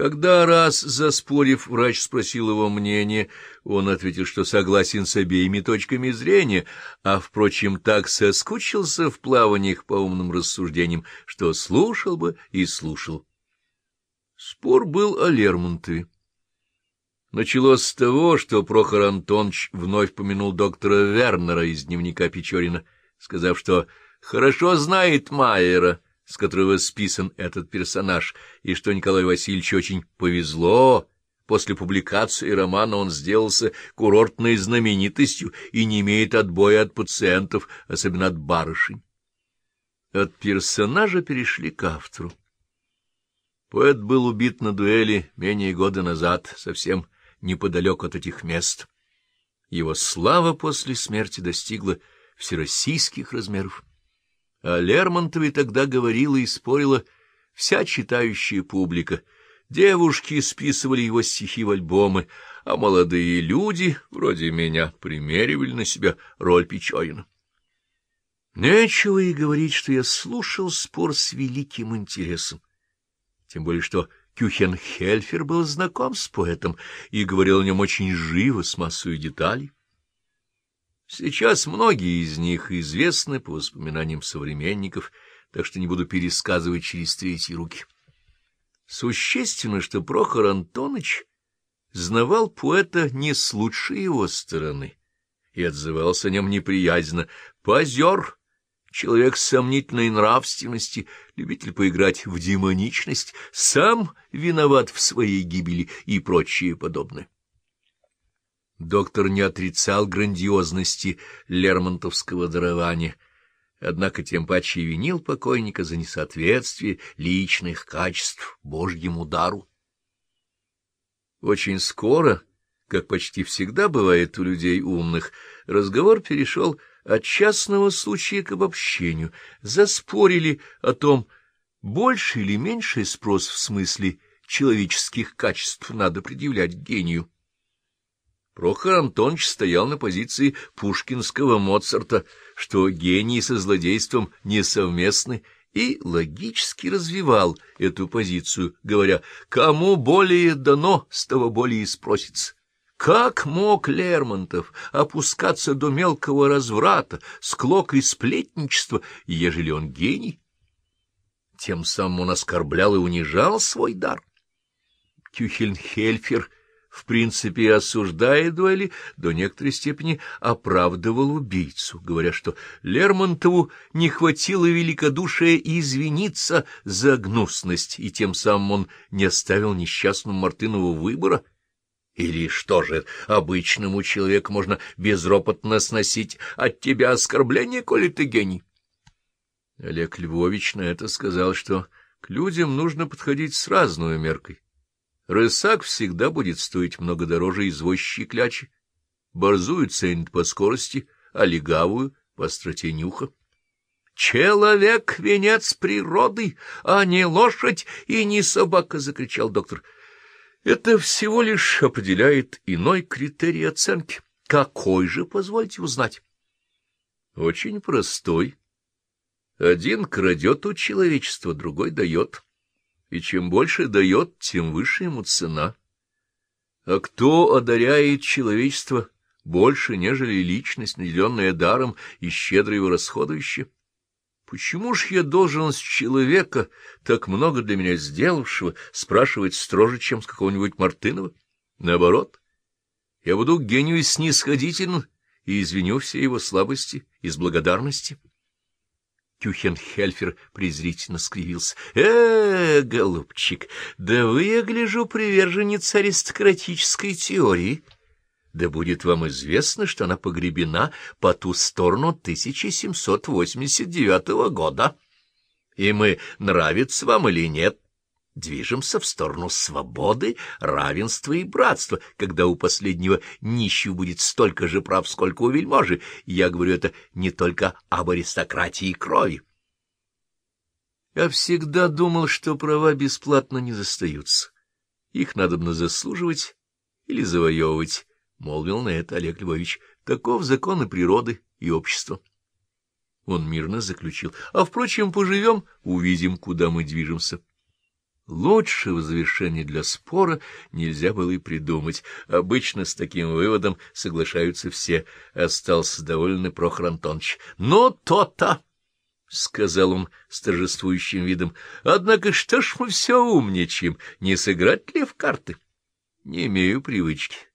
Когда раз, заспорив, врач спросил его мнение, он ответил, что согласен с обеими точками зрения, а, впрочем, так соскучился в плаваниях по умным рассуждениям, что слушал бы и слушал. Спор был о Лермонтове. Началось с того, что Прохор Антонович вновь помянул доктора Вернера из дневника Печорина, сказав, что хорошо знает Майера, с которого списан этот персонаж, и что Николаю Васильевичу очень повезло. После публикации романа он сделался курортной знаменитостью и не имеет отбоя от пациентов, особенно от барышень. От персонажа перешли к автору. Поэт был убит на дуэли менее года назад, совсем неподалеку от этих мест. Его слава после смерти достигла всероссийских размеров. А Лермонтове тогда говорила и спорила вся читающая публика. Девушки списывали его стихи в альбомы, а молодые люди, вроде меня, примеривали на себя роль Печорина. Нечего и говорить, что я слушал спор с великим интересом. Тем более, что Кюхенхельфер был знаком с поэтом и говорил о нем очень живо, с массой деталей. Сейчас многие из них известны по воспоминаниям современников, так что не буду пересказывать через третьи руки. Существенно, что Прохор Антонович знавал поэта не с лучшей его стороны и отзывался о нем неприязненно. «Позер!» Человек сомнительной нравственности, любитель поиграть в демоничность, сам виноват в своей гибели и прочее подобное. Доктор не отрицал грандиозности лермонтовского дарования, однако тем паче винил покойника за несоответствие личных качеств Божьему дару. Очень скоро, как почти всегда бывает у людей умных, разговор перешел от частного случая к обобщению, заспорили о том, больше или меньший спрос в смысле человеческих качеств надо предъявлять гению. Прохор Антонович стоял на позиции пушкинского Моцарта, что гений со злодейством не совместны, и логически развивал эту позицию, говоря, кому более дано, с того более спросится. Как мог Лермонтов опускаться до мелкого разврата, склок и сплетничества, ежели он гений? Тем самым он оскорблял и унижал свой дар. Кюхельнхельфер — в принципе, осуждая дуэли, до некоторой степени оправдывал убийцу, говоря, что Лермонтову не хватило великодушия извиниться за гнусность, и тем самым он не оставил несчастному Мартынову выбора. Или что же, обычному человеку можно безропотно сносить от тебя оскорбление, коли ты гений? Олег Львович на это сказал, что к людям нужно подходить с разной меркой Рысак всегда будет стоить много дороже извозчей клячи. Борзую ценит по скорости, а легавую — по остроте нюха. «Человек — венец природы, а не лошадь и не собака!» — закричал доктор. «Это всего лишь определяет иной критерий оценки. Какой же, позвольте узнать?» «Очень простой. Один крадет у человечества, другой дает» и чем больше дает, тем выше ему цена. А кто одаряет человечество больше, нежели личность, наделенная даром и щедро его расходующая? Почему ж я должен с человека, так много для меня сделавшего, спрашивать строже, чем с какого-нибудь Мартынова? Наоборот, я буду гению снисходителен и извиню все его слабости из благодарности. Кюхенхельфер презрительно скривился. — Э, голубчик, да вы, я гляжу, приверженец аристократической теории. Да будет вам известно, что она погребена по ту сторону 1789 года. И мы, нравится вам или нет, движемся в сторону свободы, равенства и братства, когда у последнего нищего будет столько же прав, сколько у вельможи. Я говорю это не только об аристократии крови. Я всегда думал, что права бесплатно не застаются. Их надо бы заслуживать или завоевывать, — молвил на это Олег Львович. Таков законы природы и общества. Он мирно заключил. А, впрочем, поживем, увидим, куда мы движемся. Лучшего завершения для спора нельзя было и придумать. Обычно с таким выводом соглашаются все. Остался довольный Прохор Антонович. — Ну, то-то! — сказал он с торжествующим видом. — Однако что ж мы все умничаем? Не сыграть ли в карты? — Не имею привычки.